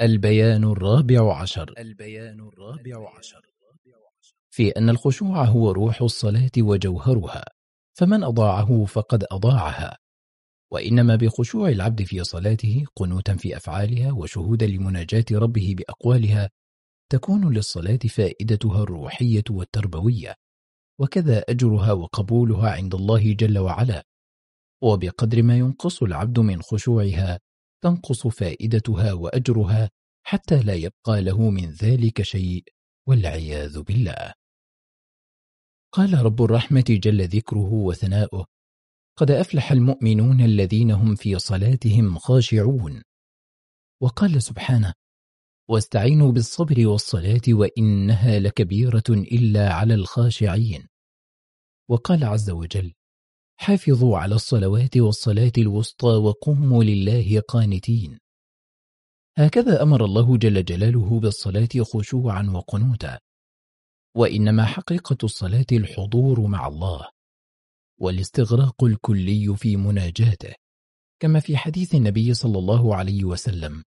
البيان الرابع عشر. البيان الرابع عشر. في أن الخشوع هو روح الصلاة وجوهرها فمن أضاعه فقد أضاعها. وإنما بخشوع العبد في صلاته قنوتا في أفعالها وشهودا لمناجاة ربه بأقوالها تكون للصلاة فائدتها الروحية والتربوية. وكذا أجرها وقبولها عند الله جل وعلا. وبقدر ما ينقص العبد من خشوعها تنقص فائدتها وأجرها حتى لا يبقى له من ذلك شيء والعياذ بالله. قال رب الرحمة جل ذكره وثناؤه قد أفلح المؤمنون الذين هم في صلاتهم خاشعون. وقال سبحانه واستعينوا بالصبر والصلاة وإنها لكبيرة إلا على الخاشعين. وقال عز وجل حافظوا على الصلوات والصلاة الوسطى وقوموا لله قانتين. هكذا أمر الله جل جلاله بالصلاة خشوعا وقنوتا. وإنما حقيقة الصلاة الحضور مع الله. والاستغراق الكلي في مناجاته. كما في حديث النبي صلى الله عليه وسلم.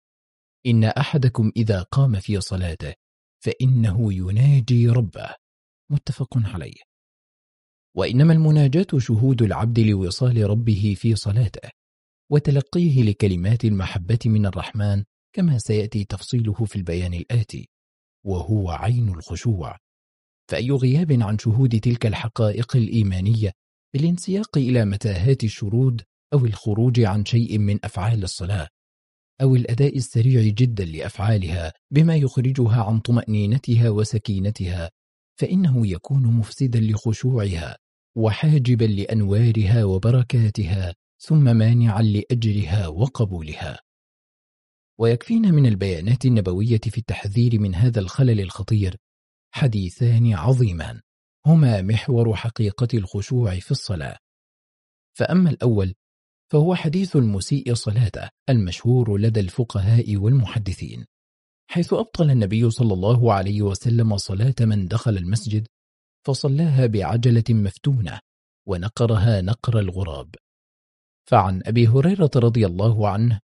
إن أحدكم إذا قام في صلاته فإنه يناجي ربه. متفق عليه. وإنما المناجاة شهود العبد لوصال ربه في صلاته وتلقيه لكلمات المحبة من الرحمن كما سيأتي تفصيله في البيان الآتي وهو عين الخشوع. فأي غياب عن شهود تلك الحقائق الإيمانية بالانسياق إلى متاهات الشرود أو الخروج عن شيء من أفعال الصلاة أو الأداء السريع جدا لأفعالها بما يخرجها عن طمأنينتها وسكينتها فإنه يكون مفسدا لخشوعها وحاجبا لأنوارها وبركاتها ثم مانعا لأجرها وقبولها. ويكفينا من البيانات النبوية في التحذير من هذا الخلل الخطير حديثان عظيمان. هما محور حقيقة الخشوع في الصلاة. فأما الأول فهو حديث المسيء صلاته المشهور لدى الفقهاء والمحدثين. حيث أبطل النبي صلى الله عليه وسلم صلاة من دخل المسجد فصلاها بعجلة مفتونة ونقرها نقر الغراب. فعن أبي هريرة رضي الله عنه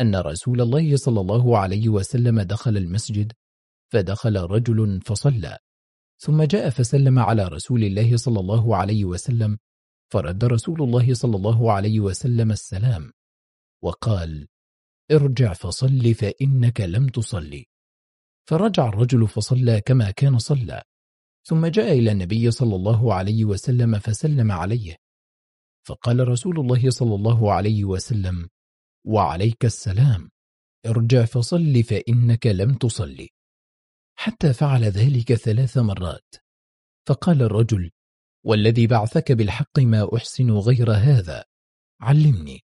أن رسول الله صلى الله عليه وسلم دخل المسجد فدخل رجل فصلى ثم جاء فسلم على رسول الله صلى الله عليه وسلم فرد رسول الله صلى الله عليه وسلم السلام وقال ارجع فصل فإنك لم تصلي. فرجع الرجل فصلى كما كان صلى. ثم جاء إلى النبي صلى الله عليه وسلم فسلم عليه. فقال رسول الله صلى الله عليه وسلم وعليك السلام. ارجع فصل فإنك لم تصلي. حتى فعل ذلك ثلاث مرات. فقال الرجل والذي بعثك بالحق ما أحسن غير هذا. علمني.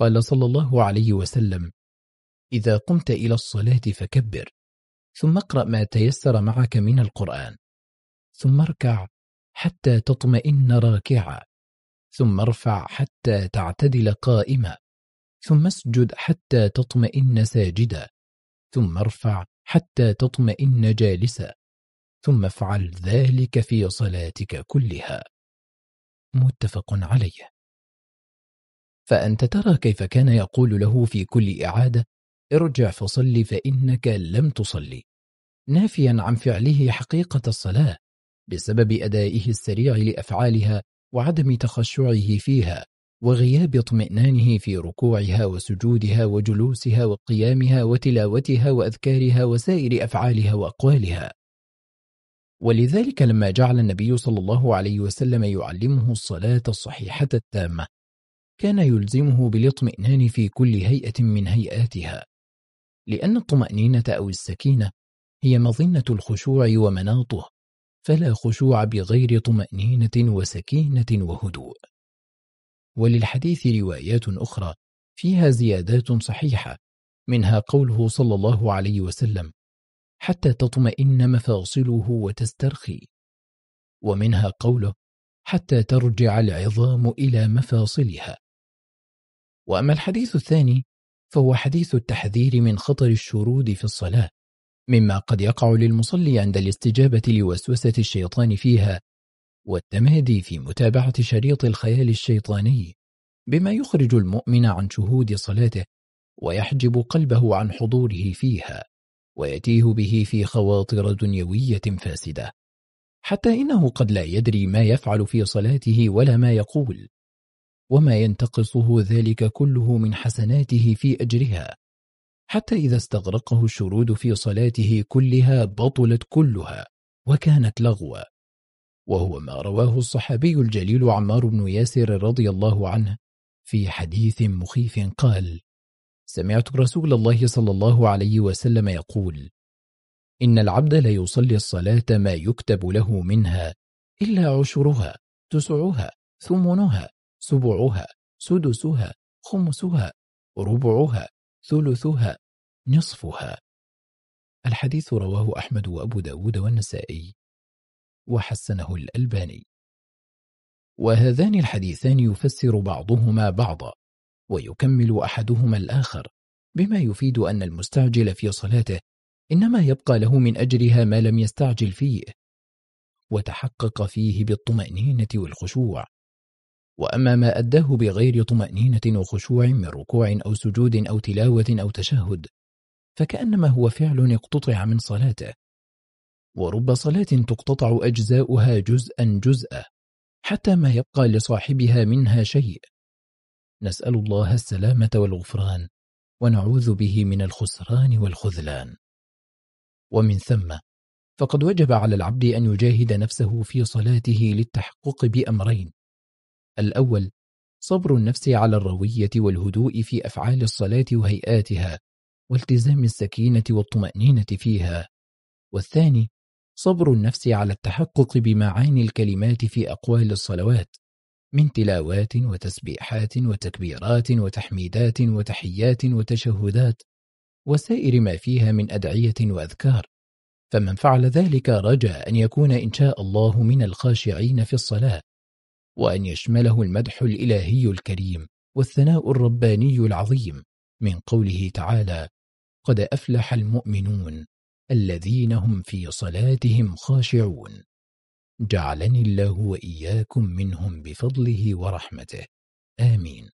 قال صلى الله عليه وسلم إذا قمت إلى الصلاة فكبر ثم اقرأ ما تيسر معك من القرآن ثم اركع حتى تطمئن راكعا ثم ارفع حتى تعتدل قائما ثم اسجد حتى تطمئن ساجدا ثم ارفع حتى تطمئن جالسا ثم افعل ذلك في صلاتك كلها. متفق عليه. فأنت ترى كيف كان يقول له في كل إعادة ارجع فصل فإنك لم تصلي. نافيا عن فعله حقيقة الصلاة بسبب أدائه السريع لأفعالها وعدم تخشعه فيها وغياب اطمئنانه في ركوعها وسجودها وجلوسها وقيامها وتلاوتها وأذكارها وسائر أفعالها وأقوالها. ولذلك لما جعل النبي صلى الله عليه وسلم يعلمه الصلاة الصحيحة التامة كان يلزمه بالاطمئنان في كل هيئة من هيئاتها. لأن الطمأنينة أو السكينة هي مظنة الخشوع ومناطه فلا خشوع بغير طمأنينة وسكينة وهدوء. وللحديث روايات أخرى فيها زيادات صحيحة منها قوله صلى الله عليه وسلم حتى تطمئن مفاصله وتسترخي ومنها قوله حتى ترجع العظام إلى مفاصلها وأما الحديث الثاني فهو حديث التحذير من خطر الشرود في الصلاة مما قد يقع للمصلي عند الاستجابة لوسوسة الشيطان فيها والتمادي في متابعة شريط الخيال الشيطاني بما يخرج المؤمن عن شهود صلاته ويحجب قلبه عن حضوره فيها ويتيه به في خواطر دنيوية فاسدة حتى إنه قد لا يدري ما يفعل في صلاته ولا ما يقول. وما ينتقصه ذلك كله من حسناته في أجرها. حتى إذا استغرقه الشرود في صلاته كلها بطلت كلها وكانت لغوا وهو ما رواه الصحابي الجليل عمار بن ياسر رضي الله عنه في حديث مخيف قال سمعت رسول الله صلى الله عليه وسلم يقول إن العبد لا يصلي الصلاة ما يكتب له منها إلا عشرها تسعها ثمنها سبعها سدسها خمسها ربعها ثلثها نصفها. الحديث رواه أحمد وأبو داود والنسائي وحسنه الألباني. وهذان الحديثان يفسر بعضهما بعضا ويكمل أحدهما الآخر بما يفيد أن المستعجل في صلاته إنما يبقى له من أجرها ما لم يستعجل فيه وتحقق فيه بالطمأنينة والخشوع. وأما ما أداه بغير طمأنينة وخشوع من ركوع أو سجود أو تلاوة أو تشهد فكأنما هو فعل اقتطع من صلاته. ورب صلاة تقتطع أجزاؤها جزءا جزءا حتى ما يبقى لصاحبها منها شيء. نسأل الله السلامة والغفران ونعوذ به من الخسران والخذلان. ومن ثم فقد وجب على العبد أن يجاهد نفسه في صلاته للتحقق بأمرين. الأول صبر النفس على الروية والهدوء في أفعال الصلاة وهيئاتها والتزام السكينة والطمأنينة فيها. والثاني صبر النفس على التحقق بمعاني الكلمات في أقوال الصلوات من تلاوات وتسبيحات وتكبيرات وتحميدات وتحيات وتشهدات وسائر ما فيها من أدعية وأذكار. فمن فعل ذلك رجى أن يكون إن شاء الله من الخاشعين في الصلاة. وأن يشمله المدح الإلهي الكريم والثناء الرباني العظيم من قوله تعالى قد أفلح المؤمنون الذين هم في صلاتهم خاشعون جعلني الله وإياكم منهم بفضله ورحمته. آمين.